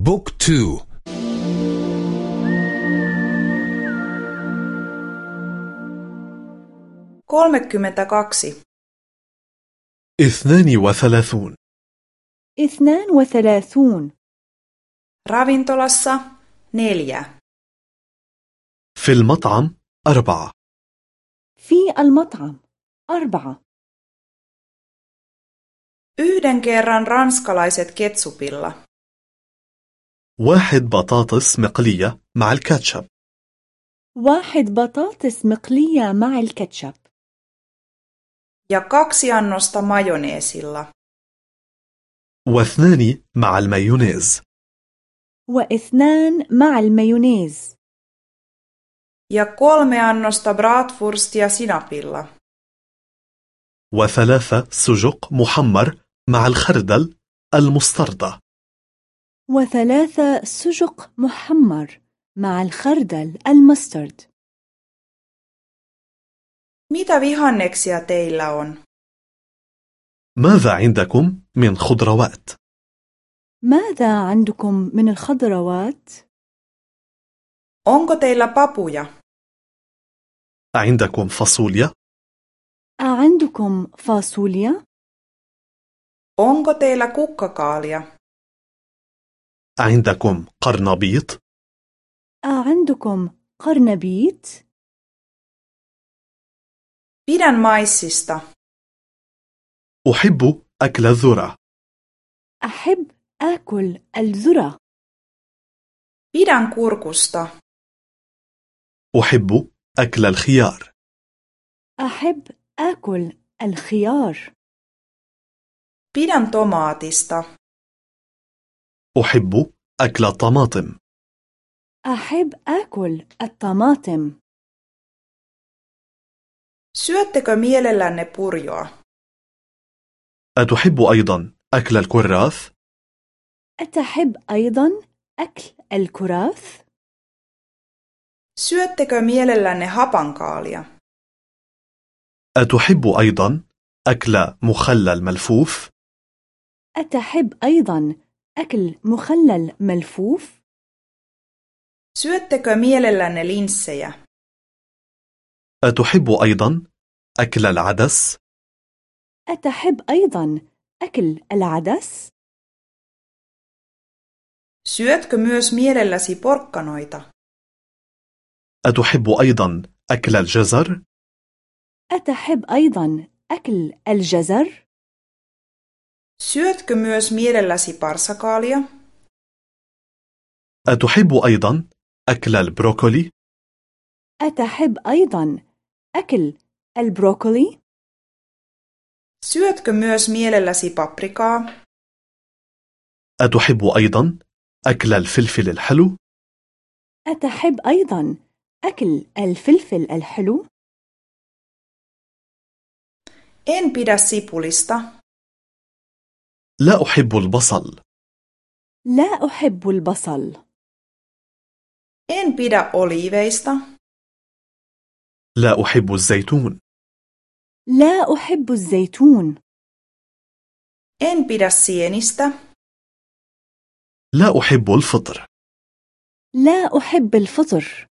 بوك تو kolmekymmentäkaksi اثنان وثلاثون اثنان وثلاثون ravintolassa neljä في المطعم أربعة في المطعم أربعة yhden kerran ranskalaiset ketsupilla واحد بطاطس مقلية مع الكاتشب. واحد بطاطس مقلية مع الكاتشب. Ja kaksi annosta majoneesilla. واثنان مع المايونيز. واثنان مع المايونيز. Ja kolme annosta bratwurstia sinapilla. وثلاثة سجق محمر مع الخردل المستردة. وثلاثة سجق محمر مع الخردل المسترد mitä vihanneksia teillä on ماذا عندكم من خضروات؟ ماذا عندكم من الخضروات؟ onko teillä papuja عندكم فاصوليا؟ أعندكم فاصوليا؟ onko teillä kukkakaalia عندكم قرنبيط؟ أعندكم قرنبيط؟ pidän maissista أحب أكل الذرة. أحب آكل الذرة. Pidän kurkusta. أحب أكل الخيار. أحب آكل الخيار. Pidän tomaatista. أحب أكل الطماطم أحب آكل الطماطم syöttekö mielellänne purjoa أتحب أيضا أكل الكراث؟ أتحب أيضا أكل الكراث؟ syöttekö mielellänne hapankaalia أتحب أيضا أكل مخلل ملفوف؟ أتحب أيضا أكل مخلل ملفوف؟ syöttekö mielellänne linssejä أتحب أيضا أكل العدس؟ أتحب أيضا أكل العدس؟ syötkö myös mielelläsi porkkanoita أتحب أيضا أكل الجزر؟ أتحب أيضا أكل الجزر؟ Syötkö myös mielelläsi parsakaalia أتحب أيضا أكل البروكولي؟ أتحب أيضا أكل البروكولي؟ syötkö myös mielelläsi paprikaa أتحب أيضا أكل الفلفل الحلو؟ أتحب أيضا أكل الفلفل الحلو؟ en pidä sipulista لا أحب البصل. لا أحب البصل. En pidä oliiveista. لا أحب الزيتون. لا أحب الزيتون. En pidä sienistä. لا أحب الفطر. لا أحب الفطر.